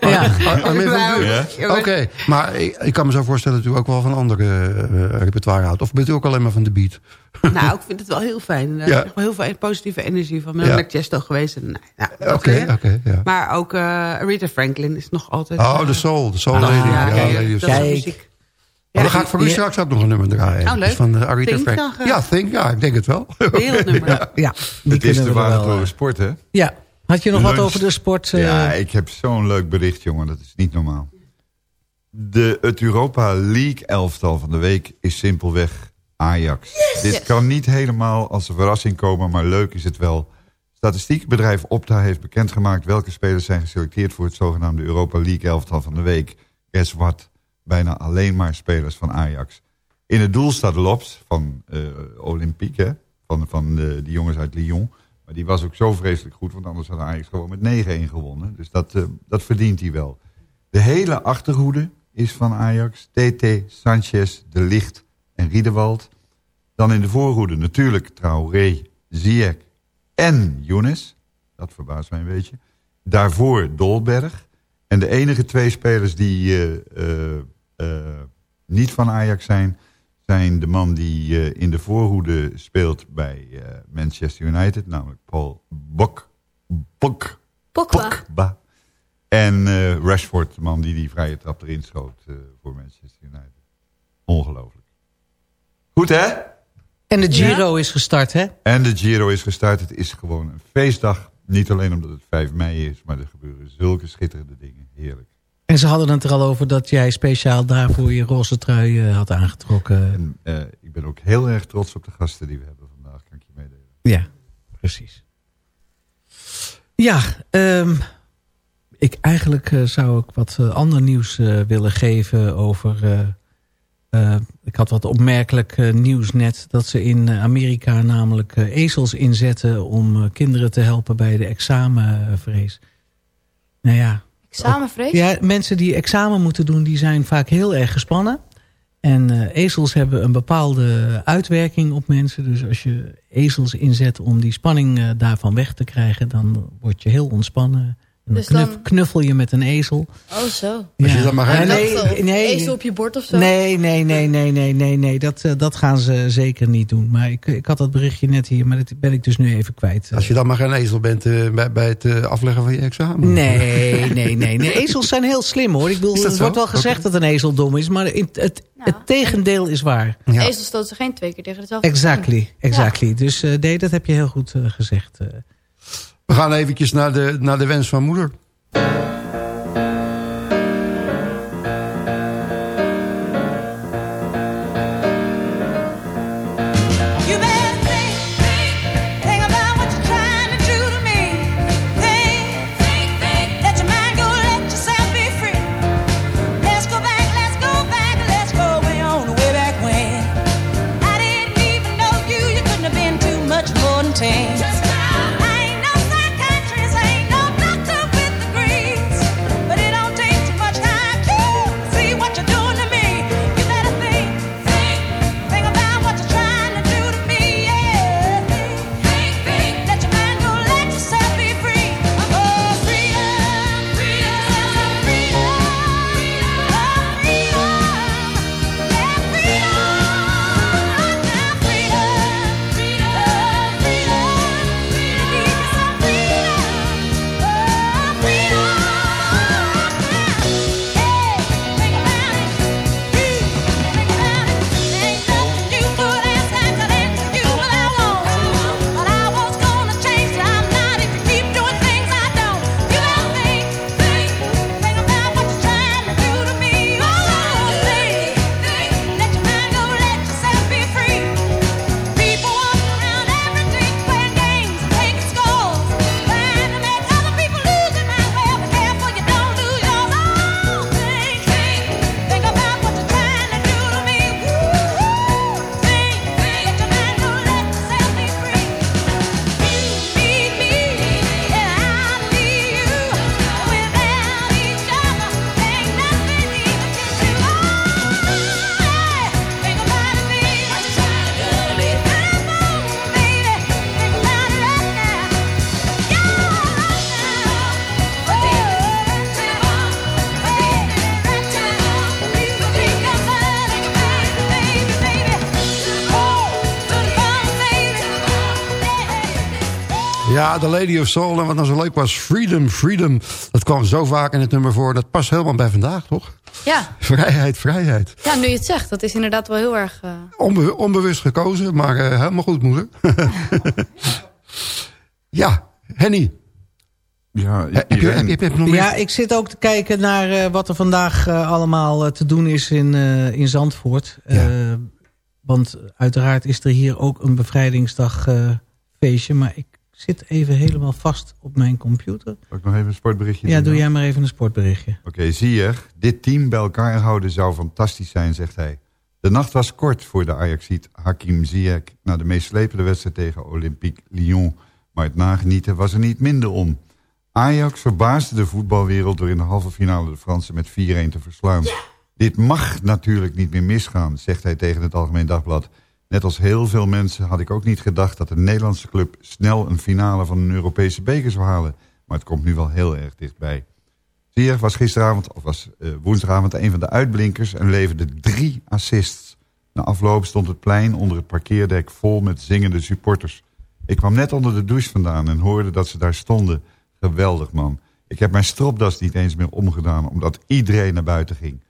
Ja. Ar- Armin van Ja. Buuren? Ja, maar- Oké, maar ik, ik kan me zo voorstellen dat u ook wel van andere eh, repertoire houdt. Of bent u ook alleen maar van de beat? Nou, ik vind het wel heel fijn. Er Ja. wel heel veel positieve energie van. Ik ben Ja. naar Chesto geweest. En, nou, Oké, oké, ja. Maar ook eh Rita Franklin is nog altijd... Oh, eh, de soul, de soul Ah, lady. ja, Ja, lady Maar dan ga ik voor u Ja. straks ook nog een nummer draaien. Oh, leuk. Dus van Aretha Think Frank. dan graag. Ja, Think, ja, ik denk het wel. Wereldnummer. Ja, ja die Het is de Watertoren eh, Sport, hè? Ja, had je nog wat over de sport? eh, Ja, ik heb zo'n leuk bericht, jongen. Dat is niet normaal. De, het Europa League elftal van de week is simpelweg Ajax. Dit Yes. kan niet helemaal als een verrassing komen, maar leuk is het wel. Statistiekbedrijf Opta heeft bekendgemaakt welke spelers zijn geselecteerd voor het zogenaamde Europa League elftal van de week. Guess what? Bijna alleen maar spelers van Ajax. In het doel staat Lopes van eh Olympique, van, van de, die jongens uit Lyon. Maar die was ook zo vreselijk goed, want anders had Ajax gewoon met 9-1 gewonnen. Dus dat, eh, dat verdient hij wel. De hele achterhoede is van Ajax. TT, Sanchez, De Licht en Riedewald. Dan in de voorhoede natuurlijk Traoré, Ziyech en Younes. Dat verbaast mij een beetje. Daarvoor Dolberg. En de enige twee spelers die eh, eh, eh, niet van Ajax zijn... zijn de man die eh, in de voorhoede speelt bij eh, Manchester United... namelijk Paul Bok, Bok, Pogba. Pogba. En eh, Rashford, de man die die vrije trap erin schoot eh, voor Manchester United. Ongelooflijk. Goed hè? En de Giro is gestart, hè? En de Giro is gestart. Het is gewoon een feestdag. Niet alleen omdat het 5 mei is, maar er gebeuren zulke schitterende dingen. Heerlijk. En ze hadden het er al over dat jij speciaal daarvoor je roze trui eh, had aangetrokken. En eh, ik ben ook heel erg trots op de gasten die we hebben vandaag, kan ik je meedelen. Ja, precies. Ja, ehm, ik eigenlijk eh, zou ik wat ander nieuws willen geven over... eh, ik had wat opmerkelijk eh, nieuws net dat ze in eh, Amerika namelijk ezels inzetten... om kinderen te helpen bij de examenvrees. Nou ja, Examenvrees? ja, mensen die examen moeten doen, die zijn vaak heel erg gespannen. En ezels hebben een bepaalde uitwerking op mensen. Dus als je ezels inzet om die spanning daarvan weg te krijgen... dan word je heel ontspannen. En Dus dan- knuff- knuffel je met een ezel. Oh, zo. Als je dan maar Ja, geen- nee, nee, Ezel op je bord of zo? Nee, nee, nee, nee, nee, nee, nee. Dat, eh, dat gaan ze zeker niet doen. Maar ik, ik had dat berichtje net hier, maar dat ben ik dus nu even kwijt. Als je dan maar geen ezel bent eh, bij, bij het eh, afleggen van je examen. Nee, nee, nee, nee. Ezels zijn heel slim hoor. Ik bedoel, dat er zo? wordt wel gezegd dat een ezel dom is, maar het, het, Nou, het tegendeel is waar. Ja. Ezel stoot ze geen twee keer tegen dezelfde Exactly, exactly. Dus eh, nee, dat heb je heel goed eh, gezegd. We gaan eventjes naar de, naar de wens van moeder. Ja, The Lady of Soul. En wat nou zo leuk was, Freedom, Freedom. Dat kwam zo vaak in het nummer voor. Dat past helemaal bij vandaag, toch? Ja. Vrijheid, vrijheid. ja, nu je het zegt, dat is inderdaad wel heel erg... eh, Onbe- onbewust gekozen, maar eh, helemaal goed, moeder. ja, Henny. Ja, Heb je, heb je, heb je nog meer? Ja, ik zit ook te kijken naar eh, wat er vandaag eh, allemaal eh, te doen is in, eh, in Zandvoort. Eh, want uiteraard is er hier ook een bevrijdingsdag eh, feestje. Maar ik zit even helemaal vast op mijn computer. Zal ik nog even een sportberichtje Ja, doen doe dan? jij maar even een sportberichtje. Oké, zie je, dit team bij elkaar houden zou fantastisch zijn, zegt hij. De nacht was kort voor de Ajaxiet Hakim Ziyech... na de meest slepende wedstrijd tegen Olympique Lyon. Maar het nagenieten was er niet minder om. Ajax verbaasde de voetbalwereld door in de halve finale de Fransen met 4-1 te verslaan. Dit mag natuurlijk niet meer misgaan, zegt hij tegen het Algemeen Dagblad. Net als heel veel mensen had ik ook niet gedacht dat een Nederlandse club snel een finale van een Europese beker zou halen. Maar het komt nu wel heel erg dichtbij. Ziyech was gisteravond, of was eh, woensdagavond een van de uitblinkers en leverde drie assists. Na afloop stond het plein onder het parkeerdek vol met zingende supporters. Ik kwam net onder de douche vandaan en hoorde dat ze daar stonden. Geweldig man. Ik heb mijn stropdas niet eens meer omgedaan omdat iedereen naar buiten ging.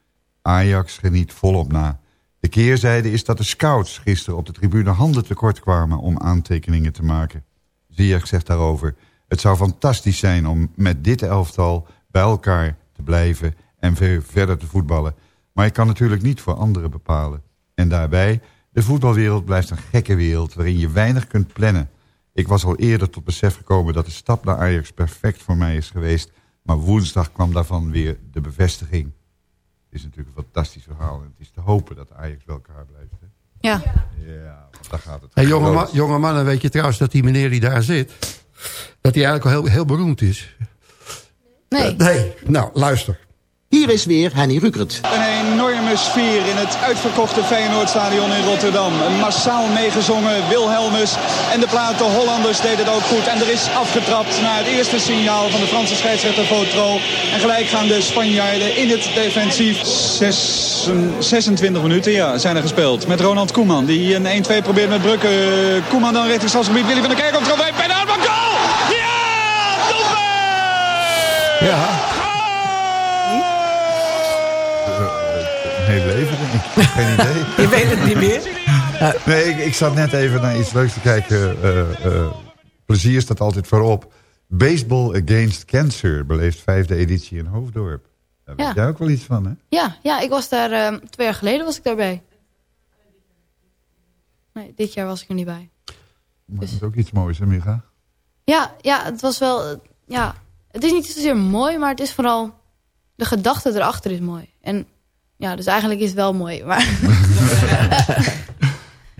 Ajax geniet volop na. De keerzijde is dat de scouts gisteren op de tribune handen tekort kwamen om aantekeningen te maken. Ziyech zegt daarover... Het zou fantastisch zijn om met dit elftal bij elkaar te blijven en ver- verder te voetballen. Maar ik kan natuurlijk niet voor anderen bepalen. En daarbij, de voetbalwereld blijft een gekke wereld waarin je weinig kunt plannen. Ik was al eerder tot besef gekomen dat de stap naar Ajax perfect voor mij is geweest. Maar woensdag kwam daarvan weer de bevestiging. Het is natuurlijk een fantastisch verhaal. En het is te hopen dat Ajax bij elkaar blijft. Hè? Ja. Ja, want daar gaat het. Hey, jonge, ma jonge mannen, weet je trouwens dat die meneer die daar zit... dat hij eigenlijk al heel, heel beroemd is? Nee. Nee, nou, luister. Hier is weer Henny Rukert. Een enorme sfeer in het uitverkochte Feyenoordstadion in Rotterdam. Massaal meegezongen Wilhelmus. En de platen Hollanders deden het ook goed. En er is afgetrapt na het eerste signaal van de Franse scheidsrechter Votro. En gelijk gaan de Spanjaarden in het defensief. Zes, 26 minuten ja, zijn er gespeeld. Met Ronald Koeman die een 1-2 probeert met Brukke. Koeman dan richting stadsgebied. Willy van der Kerkhoff bij de aanval. Goal! Ja! Doelpunt! Ja. Een heel leven, denk ik. Geen idee. Je weet het niet meer? Nee, ik, ik zat net even naar iets leuks te kijken. Eh, eh, plezier staat altijd voorop. Baseball Against Cancer beleeft vijfde editie in Hoofddorp. Daar weet Ja. jij ook wel iets van, hè? Ja, ja, ik was daar... eh, twee jaar geleden was ik daarbij. Nee, dit jaar was ik er niet bij. Maar dat is ook iets moois, hè, Micha? Ja, ja, het was wel... Ja, het is niet zozeer mooi, maar het is vooral... De gedachte erachter is mooi. En ja, dus eigenlijk is het wel mooi. Maar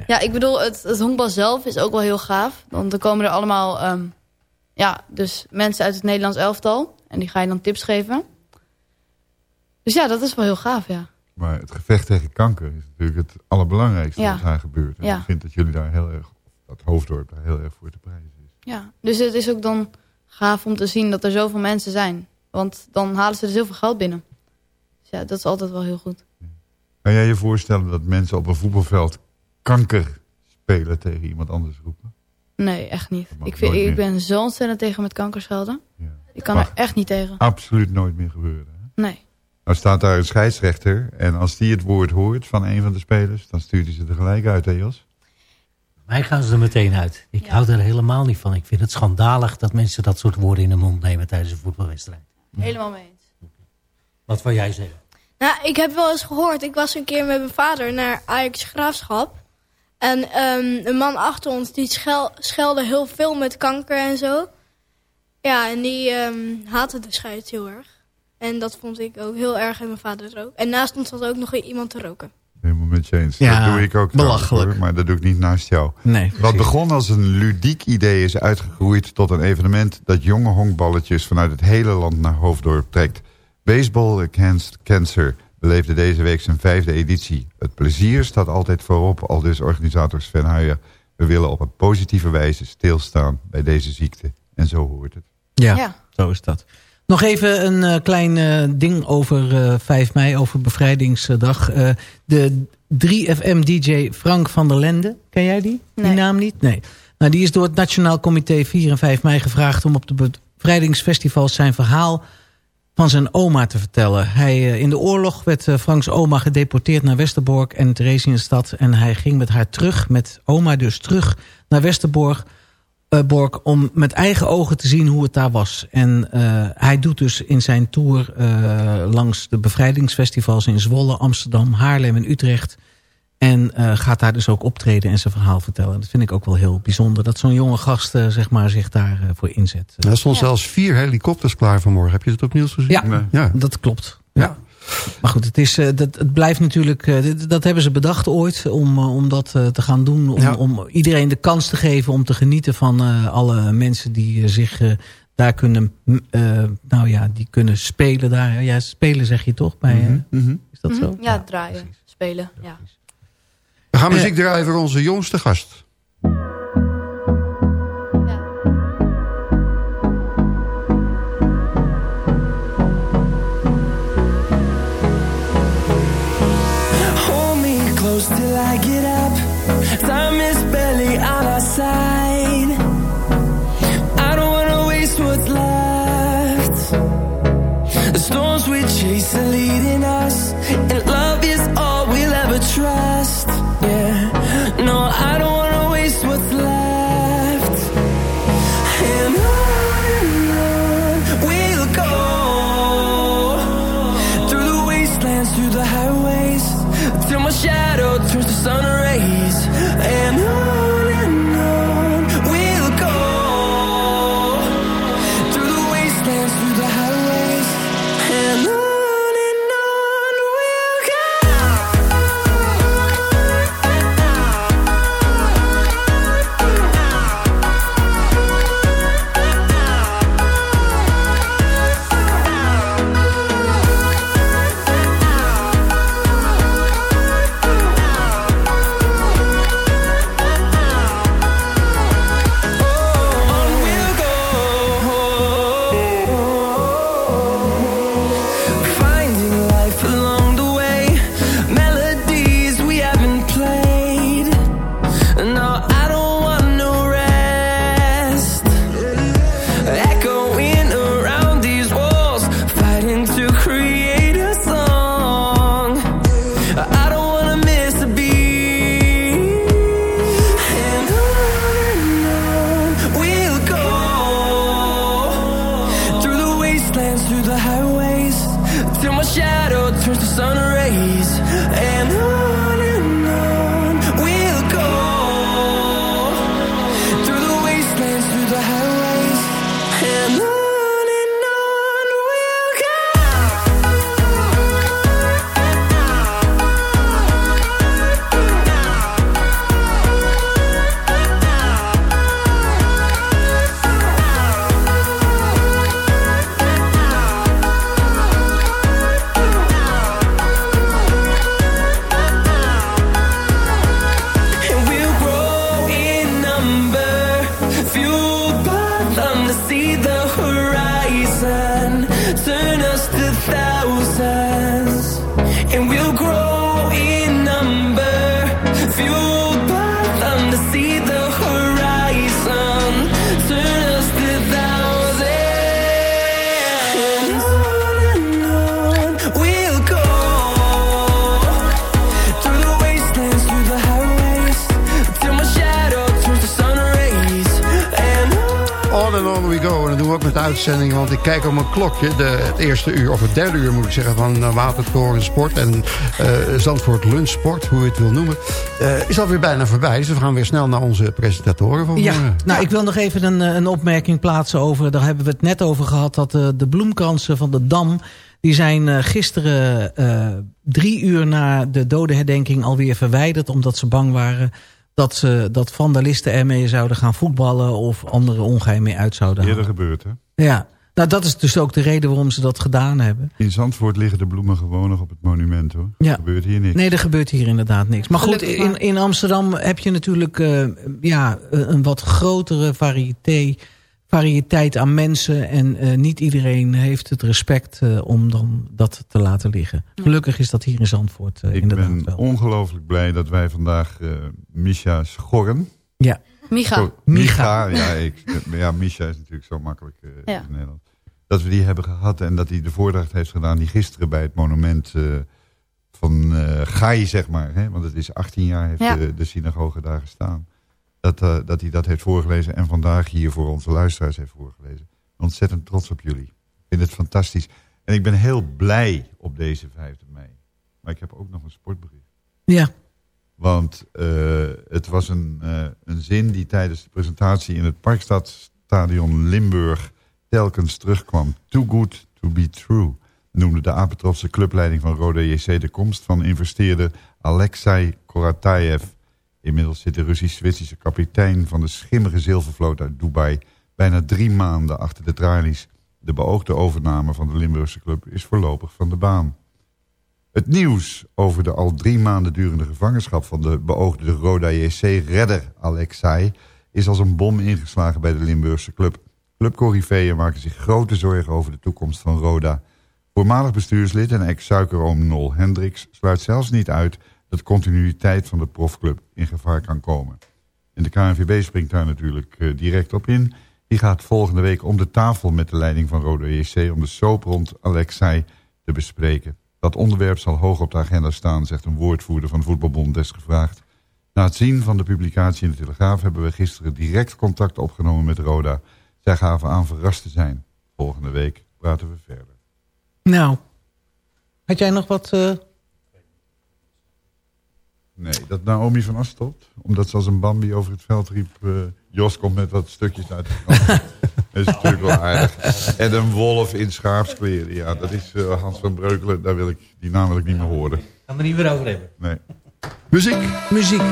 ja, ik bedoel, het, het honkbal zelf is ook wel heel gaaf. Want dan komen er allemaal... ehm, ja, dus mensen uit het Nederlands elftal. En die ga je dan tips geven. Dus ja, dat is wel heel gaaf, ja. Maar het gevecht tegen kanker is natuurlijk het allerbelangrijkste Ja. wat daar gebeurt. En Ja. ik vind dat jullie daar heel erg, dat Hoofddorp daar heel erg voor te prijzen is. Ja, dus het is ook dan gaaf om te zien dat er zoveel mensen zijn. Want dan halen ze er zoveel geld binnen. Ja, dat is altijd wel heel goed. Kan jij je voorstellen dat mensen op een voetbalveld kanker spelen tegen iemand anders roepen? Nee, echt niet. Ik, vind, ik ben zo ontzettend tegen met kankerschelden. Ik kan Mag er echt niet tegen. Absoluut nooit meer gebeuren. Hè? Nee. Nou staat daar een scheidsrechter en als die het woord hoort van een van de spelers, dan stuurt hij ze er gelijk uit, hè Jos? Mij gaan ze er meteen uit. Ik hou er helemaal niet van. Ik vind het schandalig dat mensen dat soort woorden in de mond nemen tijdens een voetbalwedstrijd. Helemaal mee eens. Wat wil jij zeggen? Nou, ik heb wel eens gehoord. Ik was een keer met mijn vader naar Ajax Graafschap. En ehm, een man achter ons die schel, schelde heel veel met kanker en zo. Ja, en die ehm, haatte de scheids heel erg. En dat vond ik ook heel erg en mijn vader ook. En naast ons zat ook nog iemand te roken. Helemaal met je eens. Ja, dat doe ik ook belachelijk. maar dat doe ik niet naast jou. Nee, Wat begon als een ludiek idee is uitgegroeid tot een evenement dat jonge honkballetjes vanuit het hele land naar Hoofddorp trekt. Baseball Against Cancer beleefde deze week zijn vijfde editie. Het plezier staat altijd voorop, al dus organisator Sven Huijer. We willen op een positieve wijze stilstaan bij deze ziekte. En zo hoort het. Ja, Ja. zo is dat. Nog even een eh, klein eh, ding over eh 5 mei, over bevrijdingsdag. Eh, de 3FM-dj Frank van der Lende, ken jij die? Die naam niet? Nee. Nou, die is door het Nationaal Comité 4 en 5 mei gevraagd... om op de bevrijdingsfestivals zijn verhaal van zijn oma te vertellen. Hij, eh, in de oorlog werd eh, Franks oma gedeporteerd naar Westerbork en Theresienstad. En hij ging met haar terug, met oma dus terug naar Westerbork... eh, om met eigen ogen te zien hoe het daar was. En hij doet dus in zijn tour langs de bevrijdingsfestivals in Zwolle, Amsterdam, Haarlem en Utrecht... En eh, gaat daar dus ook optreden en zijn verhaal vertellen. Dat vind ik ook wel heel bijzonder. Dat zo'n jonge gast eh, zeg maar, zich daarvoor voor inzet. Er stonden zelfs vier helikopters klaar vanmorgen. Heb je het op nieuws gezien? Ja, ja. dat klopt. Ja. Maar goed, het, is, eh, dat, het blijft natuurlijk... eh, dat hebben ze bedacht ooit om, eh, om dat eh, te gaan doen. Om, Ja. om iedereen de kans te geven om te genieten van eh, alle mensen die eh, zich eh, daar kunnen... eh, nou ja, die kunnen spelen daar. Ja, spelen zeg je toch? Bij, eh, Mhm, Is dat zo? Mhm. Ja, draaien, spelen. Ja. Gaan muziek draaien voor onze jongste gast. Hold me close till I get up. Time is barely on our side. I don't wanna waste what's left. The storms we chase are leading us, uitzending. Want ik kijk op mijn klokje. De, het eerste uur, of het derde uur moet ik zeggen... van uh, Watertoren Sport en eh Zandvoort Lunch Sport. Hoe je het wil noemen. eh, is alweer bijna voorbij. Dus we gaan weer snel naar onze presentatoren van Ja, morgen. nou, ik wil nog even een, eh, een opmerking plaatsen over... daar hebben we het net over gehad... dat eh, de bloemkransen van de Dam... die zijn eh, gisteren eh, drie uur na de dodenherdenking alweer verwijderd... omdat ze bang waren dat, ze, dat vandalisten ermee zouden gaan voetballen... of andere ongein mee uit zouden Eerder halen. gebeurd, hè? Ja, nou dat is dus ook de reden waarom ze dat gedaan hebben. In Zandvoort liggen de bloemen gewoon nog op het monument, hoor. Ja. Er gebeurt hier niks. Nee, er gebeurt hier inderdaad niks. Maar goed, in, in Amsterdam heb je natuurlijk eh, ja, een wat grotere variëteit, variëteit aan mensen. En eh, niet iedereen heeft het respect eh, om dan dat te laten liggen. Gelukkig is dat hier in Zandvoort Ik inderdaad ben wel. ongelooflijk blij dat wij vandaag eh Misha Schorren... Ja. Micha. Micha, ja, ik, ja, Misha is natuurlijk zo makkelijk eh, Ja. in Nederland. Dat we die hebben gehad en dat hij de voordracht heeft gedaan... die gisteren bij het monument eh, van eh Gai, zeg maar... Hè, want het is 18 jaar heeft Ja. de, de synagoge daar gestaan... Dat, eh, dat hij dat heeft voorgelezen en vandaag hier voor onze luisteraars heeft voorgelezen. Ontzettend trots op jullie. Ik vind het fantastisch. En ik ben heel blij op deze 5 mei. Maar ik heb ook nog een sportbericht. Ja. Want eh, het was een, eh, een zin die tijdens de presentatie in het Parkstadstadion Limburg telkens terugkwam. Too good to be true, noemde de Apetrofse clubleiding van Roda JC de komst van investeerder Alexei Koratayev. Inmiddels zit de Russisch-Zwitserse kapitein van de schimmige zilvervloot uit Dubai bijna drie maanden achter de tralies. De beoogde overname van de Limburgse club is voorlopig van de baan. Het nieuws over de al drie maanden durende gevangenschap van de beoogde Roda JC-redder Alexei is als een bom ingeslagen bij de Limburgse club. Clubcorriveeën maken zich grote zorgen over de toekomst van Roda. Voormalig bestuurslid en ex-suikeroom Nol Hendricks sluit zelfs niet uit dat continuïteit van de profclub in gevaar kan komen. En de KNVB springt daar natuurlijk eh, direct op in. Die gaat volgende week om de tafel met de leiding van Roda JC om de soap rond Alexei te bespreken. Dat onderwerp zal hoog op de agenda staan, zegt een woordvoerder van de Voetbalbond desgevraagd. Na het zien van de publicatie in de Telegraaf hebben we gisteren direct contact opgenomen met Roda. Zij gaven aan verrast te zijn. Volgende week praten we verder. Nou, had jij nog wat... eh, Nee, dat Naomi van As stopt. Omdat ze als een Bambi over het veld riep... eh, Jos komt met wat stukjes uit de krant. dat is natuurlijk wel aardig. En een wolf in schaapskleren. Ja, dat is eh, Hans van Breukelen. Daar wil ik, die naam wil ik niet meer horen. Gaan we niet weer over hebben. Nee. Muziek. Muziek.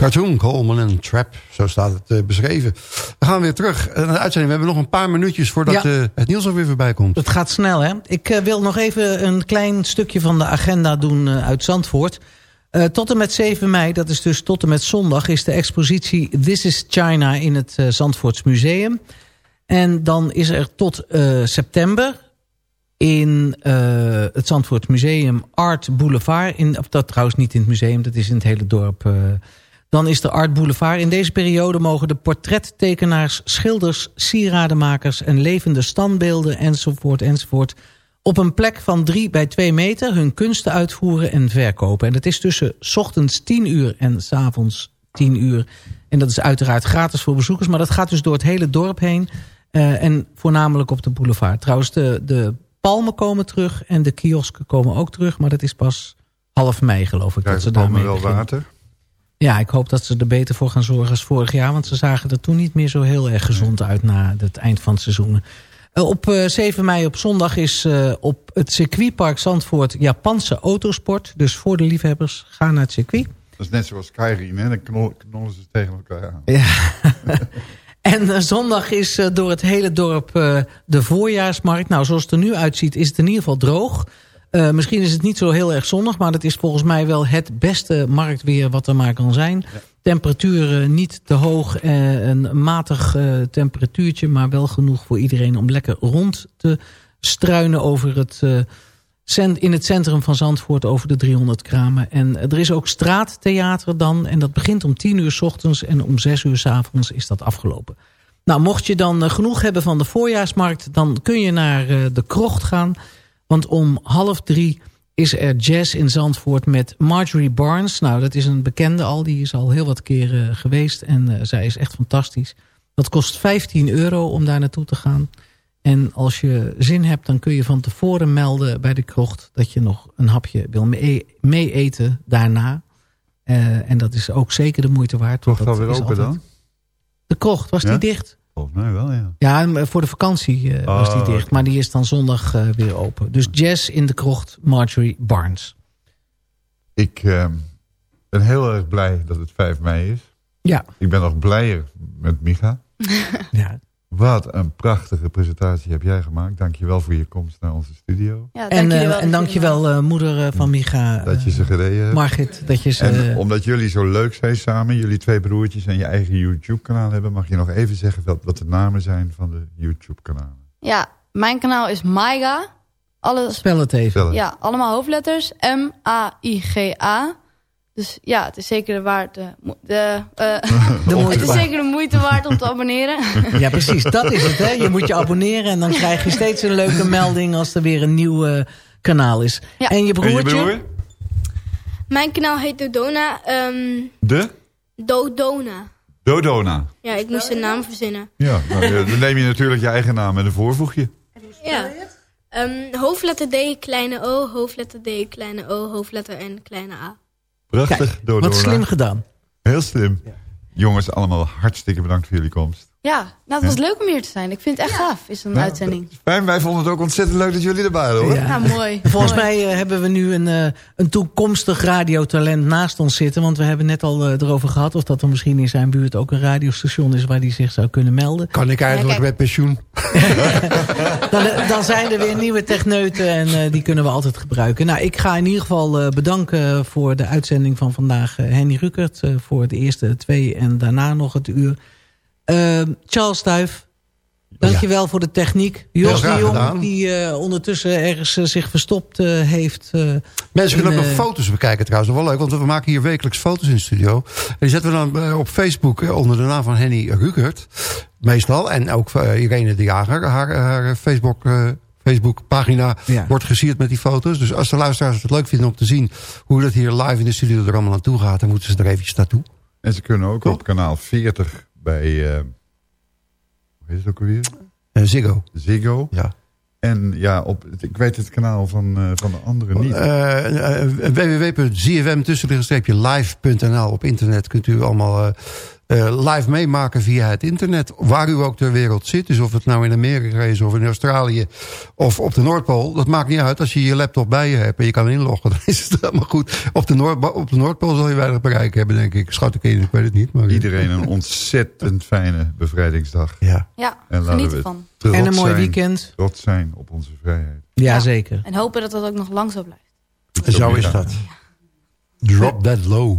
Cartoon, Coleman en Trap, zo staat het eh, beschreven. We gaan weer terug naar de uitzending. We hebben nog een paar minuutjes voordat Ja. eh, het nieuws alweer voorbij komt. Het gaat snel, hè? Ik eh, wil nog even een klein stukje van de agenda doen eh, uit Zandvoort. Eh, tot en met 7 mei, dat is dus tot en met zondag... is de expositie This is China in het eh, Zandvoorts Museum. En dan is er tot eh, september in eh, het Zandvoorts Museum Art Boulevard. In, dat trouwens niet in het museum, dat is in het hele dorp... eh, dan is de Art Boulevard. In deze periode mogen de portrettekenaars, schilders, sieradenmakers... en levende standbeelden enzovoort enzovoort... op een plek van 3 bij 2 meter hun kunsten uitvoeren en verkopen. En dat is tussen ochtends 10 uur en 's avonds 10 uur. En dat is uiteraard gratis voor bezoekers... maar dat gaat dus door het hele dorp heen... eh, en voornamelijk op de boulevard. Trouwens, de, de palmen komen terug en de kiosken komen ook terug... maar dat is pas half mei, geloof ik. dat ze daarmee wel beginnen. water? Ja, ik hoop dat ze er beter voor gaan zorgen als vorig jaar. Want ze zagen er toen niet meer zo heel erg gezond uit na het eind van het seizoen. Eh, op eh, 7 mei op zondag is eh, op het circuitpark Zandvoort Japanse autosport. Dus voor de liefhebbers, ga naar het circuit. Dat is net zoals Kairin, hè? Dan knol- knollen ze tegen elkaar aan. Ja. en eh, zondag is eh, door het hele dorp eh, de voorjaarsmarkt. Nou, zoals het er nu uitziet is het in ieder geval droog. Eh, misschien is het niet zo heel erg zonnig, maar het is volgens mij wel het beste marktweer wat er maar kan zijn. Temperatuur eh, niet te hoog, eh, een matig eh, temperatuurtje, maar wel genoeg voor iedereen om lekker rond te struinen over het, cent- in het centrum van Zandvoort over de 300 kramen. En er is ook straattheater dan en dat begint om 10 uur s ochtends en om 6 uur s avonds is dat afgelopen. Nou, mocht je dan genoeg hebben van de voorjaarsmarkt, dan kun je naar de krocht gaan. Want om half drie is er jazz in Zandvoort met Marjorie Barnes. Nou, dat is een bekende al. Die is al heel wat keren geweest. En eh, zij is echt fantastisch. Dat kost 15 euro om daar naartoe te gaan. En als je zin hebt, dan kun je van tevoren melden bij de krocht... dat je nog een hapje wil mee, eten daarna. Eh, en dat is ook zeker de moeite waard. Toch alweer open altijd- dan? De krocht, was Ja? die dicht? Volgens mij wel, ja. Ja, en voor de vakantie eh, was die Oh, dicht. Maar die is dan zondag eh, weer open. Dus jazz in de krocht, Marjorie Barnes. Ik eh, ben heel erg blij dat het 5 mei is. Ja. Ik ben nog blijer met Micha. Ja. Wat een prachtige presentatie heb jij gemaakt. Dank je wel voor je komst naar onze studio. Ja, dank en, jullie eh, wel. en dankjewel eh, moeder eh, van Micha. Dat je ze gereden hebt. Margit, dat je ze... En omdat jullie zo leuk zijn samen, jullie twee broertjes en je eigen YouTube-kanaal hebben, mag je nog even zeggen wat, wat de namen zijn van de YouTube-kanalen. Ja, mijn kanaal is Maiga. Alles, Spel het even. Spel het. Ja, allemaal hoofdletters. M-A-I-G-A. Dus ja, het is zeker de waard. De, eh, De moeite het is waard. zeker de moeite waard om te abonneren. Ja, precies. Dat is het. Hè? Je moet je abonneren en dan krijg je steeds een leuke melding als er weer een nieuw eh, kanaal is. Ja. En je broertje? Mijn kanaal heet Dodona. ehm De Dodona. Dodona. Ja, ik moest een naam verzinnen. Ja, nou, dan neem je natuurlijk je eigen naam en een voorvoegje. Ja. Ehm, hoofdletter D, kleine O, hoofdletter D, kleine O, hoofdletter N, kleine A. Prachtig, Kijk, Dodona. wat slim gedaan. Heel slim. Jongens, allemaal hartstikke bedankt voor jullie komst. Ja, nou, het was leuk om hier te zijn. Ik vind het echt gaaf, is een Nou, uitzending. Fijn, wij vonden het ook ontzettend leuk dat jullie erbij waren. Hoor. Ja. Mooi. Volgens Mooi. mij eh, hebben we nu een, eh, een toekomstig radiotalent naast ons zitten. Want we hebben net al eh, erover gehad of dat er misschien in zijn buurt ook een radiostation is waar die zich zou kunnen melden. Kan ik eigenlijk Ja, met pensioen? Dan, dan zijn er weer nieuwe techneuten en eh, die kunnen we altijd gebruiken. Nou, ik ga in ieder geval eh, bedanken voor de uitzending van vandaag Henny Ruckert. eh, voor de eerste twee en daarna nog het uur. Eh, Charles Stuif, dankjewel voor de techniek. Jos de Jong, die eh, ondertussen ergens eh, zich verstopt eh, heeft. eh, Mensen kunnen in, ook nog foto's bekijken trouwens. Nog wel leuk, want we maken hier wekelijks foto's in de studio. En die zetten we dan op Facebook eh, onder de naam van Henny Rukert. Meestal. En ook Irene de Jager. Haar, haar Facebook... eh, Facebookpagina Ja. wordt gesierd met die foto's. Dus als de luisteraars het leuk vinden om te zien... hoe dat hier live in de studio er allemaal aan toe gaat... dan moeten ze er eventjes naartoe. En ze kunnen ook op kanaal 40 bij... eh hoe heet het ook alweer? Eh, Ziggo. Ziggo. Ja. En ja, op, ik weet het kanaal van, eh, van de andere niet. Uh, uh, www.zfm-live.nl op internet kunt u allemaal live meemaken via het internet. Waar u ook ter wereld zit. Dus of het nou in Amerika is of in Australië of op de Noordpool. Dat maakt niet uit als je je laptop bij je hebt en je kan inloggen. Dan is het helemaal goed. Op de, Noord, op de Noordpool zal je weinig bereik hebben, denk ik. Schat ik in, ik weet het niet. Maar... Iedereen een ontzettend fijne bevrijdingsdag. Ja. Ja, En laten geniet we ervan. trots En een mooi zijn- weekend. Trots zijn op onze vrijheid. Ja, zeker. En hopen dat dat ook nog lang zo blijft. Zo is dat. Drop that low.